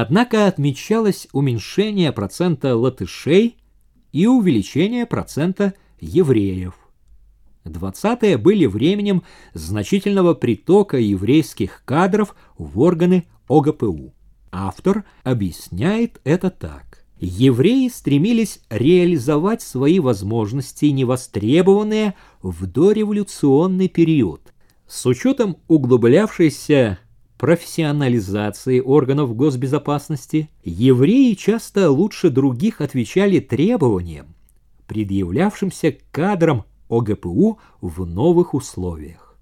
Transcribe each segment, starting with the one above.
Однако отмечалось уменьшение процента латышей и увеличение процента евреев. Двадцатые были временем значительного притока еврейских кадров в органы ОГПУ. Автор объясняет это так. Евреи стремились реализовать свои возможности, невостребованные в дореволюционный период. С учетом углублявшейся профессионализации органов госбезопасности, евреи часто лучше других отвечали требованиям, предъявлявшимся кадрам ОГПУ в новых условиях.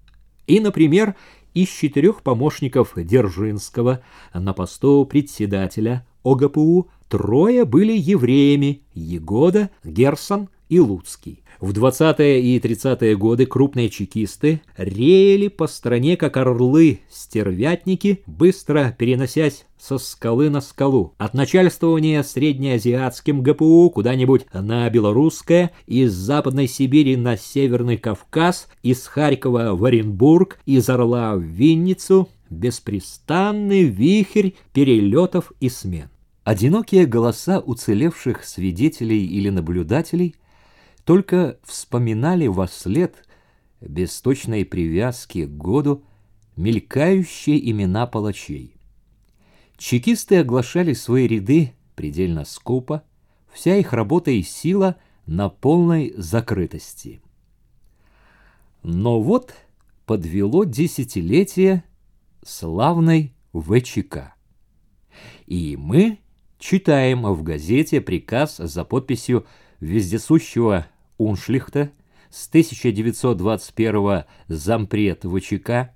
И, например, из четырех помощников Держинского на посту председателя ОГПУ трое были евреями – Егода, Герсон и Луцкий. В 20-е и 30-е годы крупные чекисты реяли по стране, как орлы-стервятники, быстро переносясь со скалы на скалу. От начальствования среднеазиатским ГПУ куда-нибудь на Белорусское, из Западной Сибири на Северный Кавказ, из Харькова в Оренбург, из Орла в Винницу – беспрестанный вихрь перелетов и смен. Одинокие голоса уцелевших свидетелей или наблюдателей – только вспоминали во след, без точной привязки к году, мелькающие имена палачей. Чекисты оглашали свои ряды предельно скупо, вся их работа и сила на полной закрытости. Но вот подвело десятилетие славной ВЧК. И мы читаем в газете приказ за подписью вездесущего Уншлихта, с 1921 зампред ВЧК,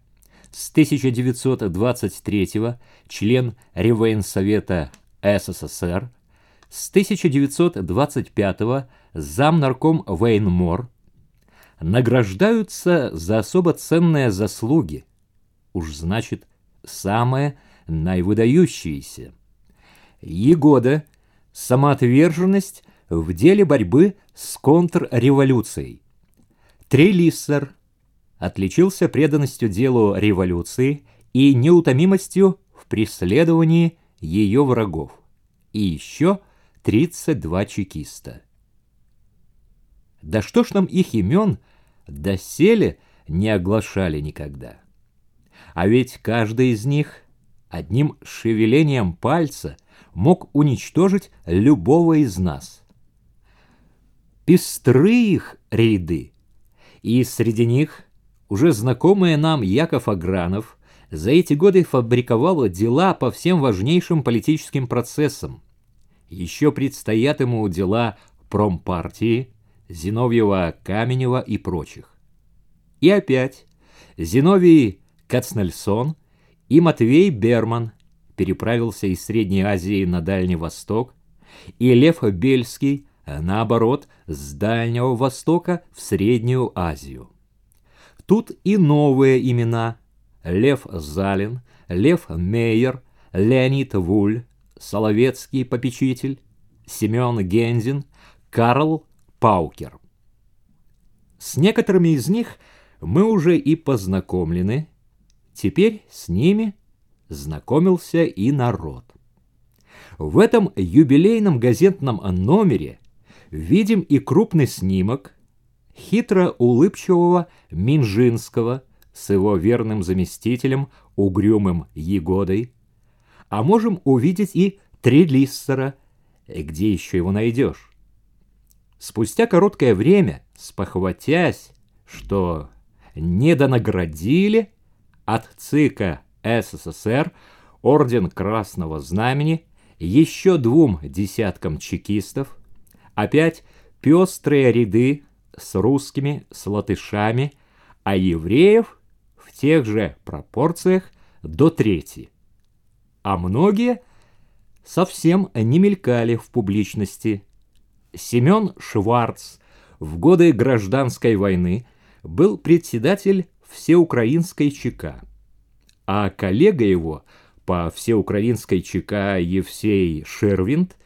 с 1923 член Реввоенсовета СССР, с 1925 замнарком Вейнмор, награждаются за особо ценные заслуги, уж значит, самое наивыдающиеся. Егода, самоотверженность в деле борьбы с контрреволюцией. Трелиссер отличился преданностью делу революции и неутомимостью в преследовании ее врагов. И еще 32 чекиста. Да что ж нам их имен доселе не оглашали никогда? А ведь каждый из них одним шевелением пальца мог уничтожить любого из нас пестры их ряды. И среди них уже знакомый нам Яков Агранов за эти годы фабриковал дела по всем важнейшим политическим процессам. Еще предстоят ему дела промпартии, Зиновьева, Каменева и прочих. И опять Зиновий Кацнельсон и Матвей Берман переправился из Средней Азии на Дальний Восток, и Лев Бельский наоборот, с Дальнего Востока в Среднюю Азию. Тут и новые имена – Лев Залин, Лев Мейер, Леонид Вуль, Соловецкий попечитель, Семен Гензин, Карл Паукер. С некоторыми из них мы уже и познакомлены, теперь с ними знакомился и народ. В этом юбилейном газетном номере видим и крупный снимок хитро улыбчивого Минжинского с его верным заместителем, угрюмым Егодой, а можем увидеть и Трелиссера, где еще его найдешь. Спустя короткое время, спохватясь, что недонаградили от ЦИКа СССР орден Красного Знамени еще двум десяткам чекистов, Опять пестрые ряды с русскими, с латышами, а евреев в тех же пропорциях до трети. А многие совсем не мелькали в публичности. Семен Шварц в годы гражданской войны был председатель всеукраинской ЧК, а коллега его по всеукраинской ЧК Евсей Шервинд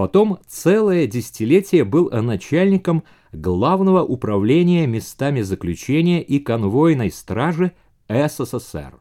Потом целое десятилетие был начальником Главного управления местами заключения и конвойной стражи СССР.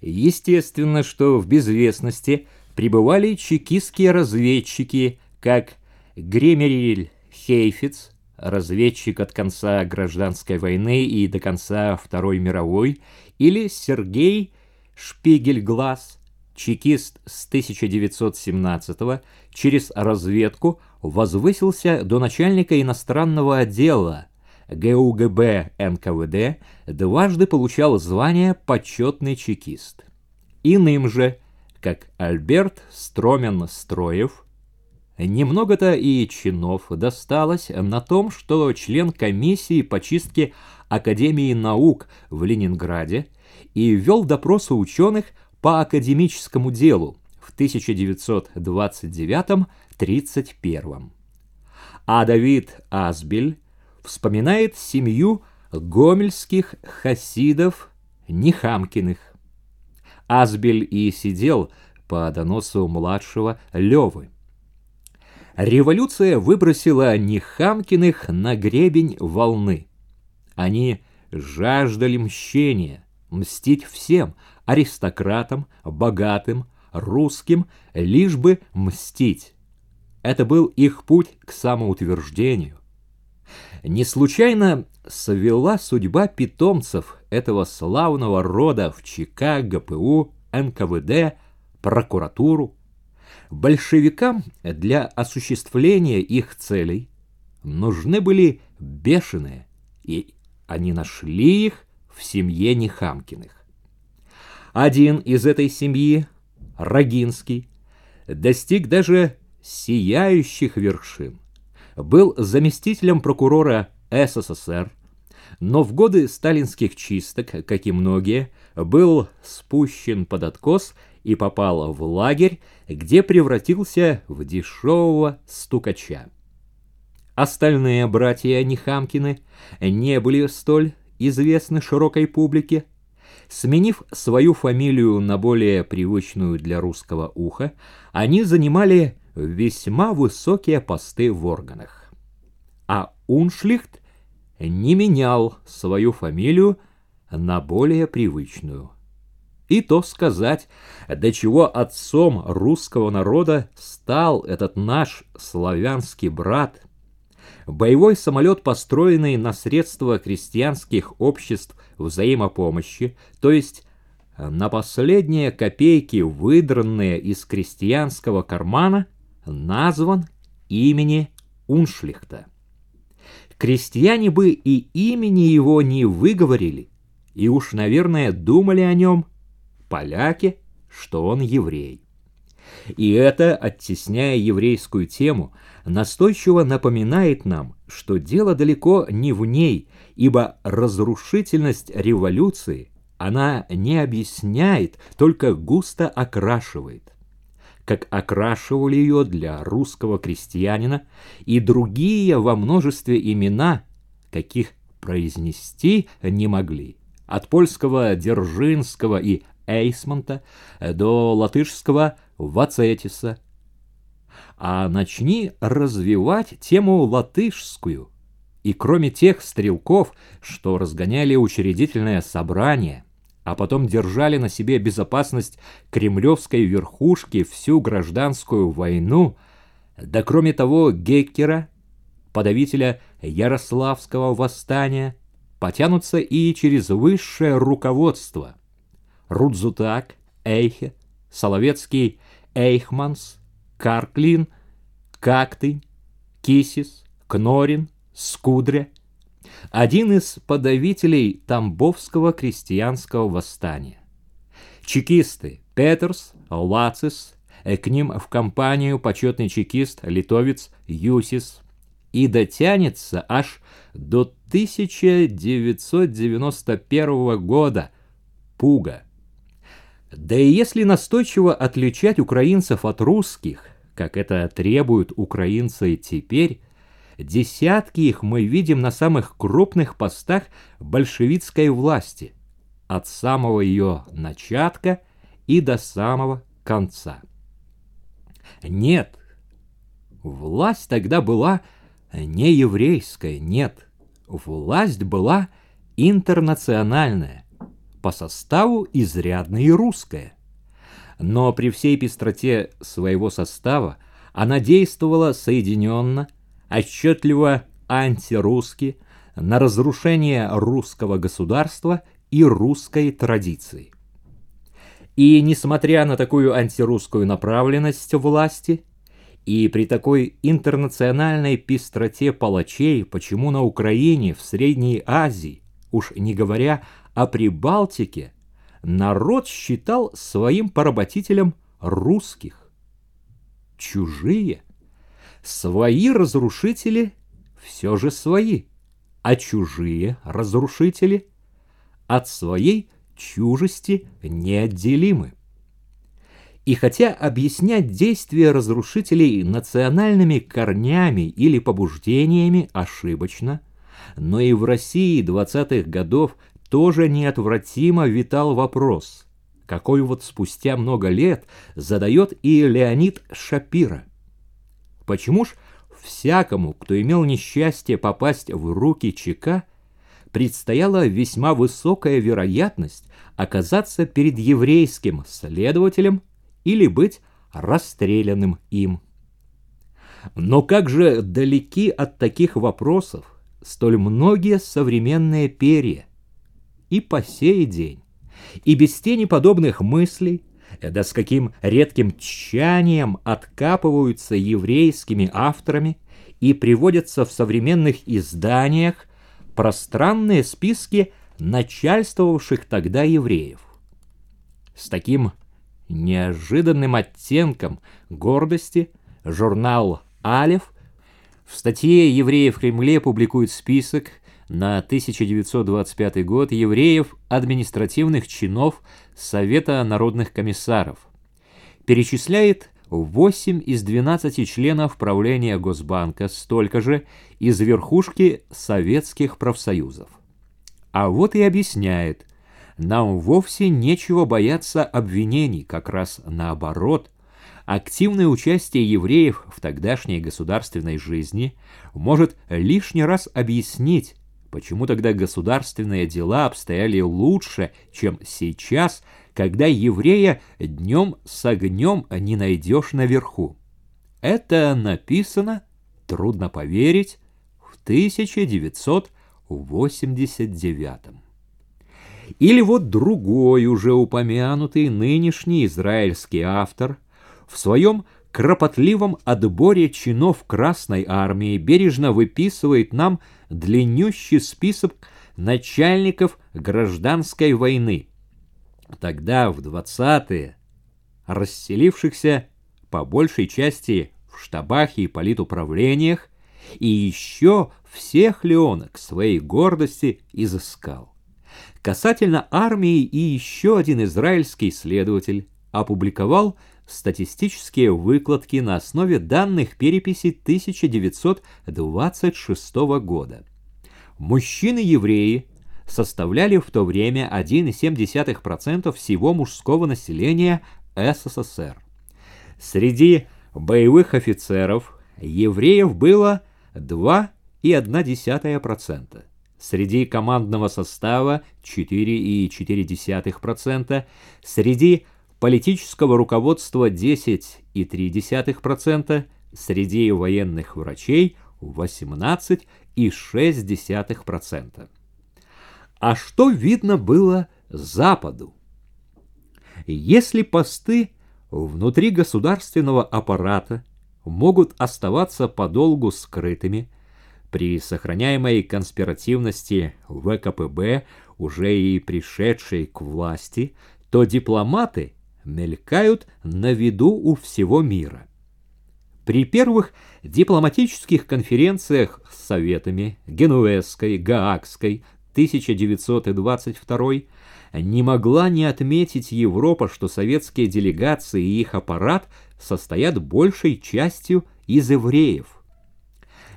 Естественно, что в безвестности прибывали чекистские разведчики, как Гремериль Хейфиц, разведчик от конца гражданской войны и до конца Второй мировой, или Сергей Шпигельглаз, чекист с 1917 через разведку возвысился до начальника иностранного отдела ГУГБ НКВД, дважды получал звание «почетный чекист». Иным же, как Альберт Стромен-Строев, немного-то и чинов досталось на том, что член комиссии по чистке Академии наук в Ленинграде и вел допросы ученых по академическому делу в 1929-31. А Давид Асбель вспоминает семью гомельских хасидов Нехамкиных. Асбель и сидел по доносу младшего Левы. Революция выбросила Нехамкиных на гребень волны. Они жаждали мщения, мстить всем, аристократам, богатым, русским, лишь бы мстить. Это был их путь к самоутверждению. Не случайно свела судьба питомцев этого славного рода в ЧК, ГПУ, НКВД, прокуратуру. Большевикам для осуществления их целей нужны были бешеные, и они нашли их в семье Нехамкиных. Один из этой семьи, Рогинский, достиг даже сияющих вершин. Был заместителем прокурора СССР, но в годы сталинских чисток, как и многие, был спущен под откос и попал в лагерь, где превратился в дешевого стукача. Остальные братья Нехамкины не были столь известны широкой публике. Сменив свою фамилию на более привычную для русского уха, они занимали весьма высокие посты в органах. А Уншлихт не менял свою фамилию на более привычную. И то сказать, до чего отцом русского народа стал этот наш славянский брат. Боевой самолет, построенный на средства крестьянских обществ взаимопомощи, то есть на последние копейки, выдранные из крестьянского кармана, назван имени Уншлихта. Крестьяне бы и имени его не выговорили, и уж, наверное, думали о нем поляки, что он еврей. И это, оттесняя еврейскую тему, настойчиво напоминает нам, что дело далеко не в ней, ибо разрушительность революции она не объясняет, только густо окрашивает как окрашивали ее для русского крестьянина, и другие во множестве имена, каких произнести не могли. От польского Держинского и Эйсмонта до латышского Вацетиса. А начни развивать тему латышскую, и кроме тех стрелков, что разгоняли учредительное собрание – а потом держали на себе безопасность кремлевской верхушки всю гражданскую войну, да кроме того Геккера, подавителя Ярославского восстания, потянутся и через высшее руководство. Рудзутак, Эйхе, Соловецкий, Эйхманс, Карклин, Кактынь, Кисис, Кнорин, Скудря — один из подавителей Тамбовского крестьянского восстания. Чекисты Петерс, Лацис, к ним в компанию почетный чекист, литовец Юсис, и дотянется аж до 1991 года Пуга. Да и если настойчиво отличать украинцев от русских, как это требуют украинцы теперь, Десятки их мы видим на самых крупных постах большевистской власти, от самого ее начатка и до самого конца. Нет, власть тогда была не еврейская, нет, власть была интернациональная, по составу изрядно и русская. но при всей пестроте своего состава она действовала соединенно, отчетливо антирусски, на разрушение русского государства и русской традиции. И несмотря на такую антирусскую направленность власти, и при такой интернациональной пестроте палачей, почему на Украине, в Средней Азии, уж не говоря о Прибалтике, народ считал своим поработителем русских. Чужие, свои разрушители все же свои, а чужие разрушители от своей чужести неотделимы. И хотя объяснять действия разрушителей национальными корнями или побуждениями ошибочно, но и в России 20-х годов тоже неотвратимо витал вопрос, какой вот спустя много лет задает и Леонид Шапира. Почему ж всякому, кто имел несчастье попасть в руки ЧК, предстояла весьма высокая вероятность оказаться перед еврейским следователем или быть расстрелянным им. Но как же далеки от таких вопросов столь многие современные перья и по сей день, и без тени подобных мыслей, да с каким редким тщанием откапываются еврейскими авторами и приводятся в современных изданиях пространные списки начальствовавших тогда евреев. С таким неожиданным оттенком гордости журнал «Алев» в статье «Евреи в Кремле» публикует список на 1925 год евреев административных чинов Совета народных комиссаров. Перечисляет 8 из 12 членов правления Госбанка, столько же из верхушки советских профсоюзов. А вот и объясняет, нам вовсе нечего бояться обвинений, как раз наоборот. Активное участие евреев в тогдашней государственной жизни может лишний раз объяснить, почему тогда государственные дела обстояли лучше, чем сейчас, когда еврея днем с огнем не найдешь наверху. Это написано, трудно поверить, в 1989 или вот другой уже упомянутый нынешний израильский автор в своем кропотливом отборе чинов Красной Армии бережно выписывает нам длиннющий список начальников гражданской войны. Тогда, в 20-е, расселившихся по большей части в штабах и политуправлениях, и еще всех ли он к своей гордости изыскал. Касательно армии и еще один израильский исследователь опубликовал статистические выкладки на основе данных переписи 1926 года. Мужчины-евреи составляли в то время 1,7% всего мужского населения СССР. Среди боевых офицеров евреев было 2,1%. Среди командного состава 4,4%, среди политического руководства 10,3%, среди военных врачей 18,6%. А что видно было Западу? Если посты внутри государственного аппарата могут оставаться подолгу скрытыми, при сохраняемой конспиративности ВКПБ, уже и пришедшей к власти, то дипломаты мелькают на виду у всего мира. При первых дипломатических конференциях с Советами Генуэзской, Гаагской 1922 не могла не отметить Европа, что советские делегации и их аппарат состоят большей частью из евреев –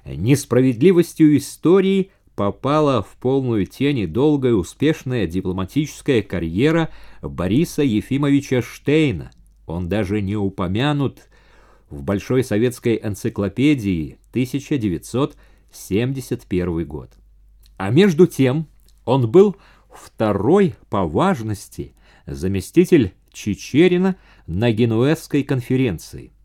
Несправедливостью истории попала в полную тень и долгая успешная дипломатическая карьера Бориса Ефимовича Штейна. Он даже не упомянут в Большой советской энциклопедии 1971 год. А между тем он был второй по важности заместитель Чечерина на Генуэзской конференции.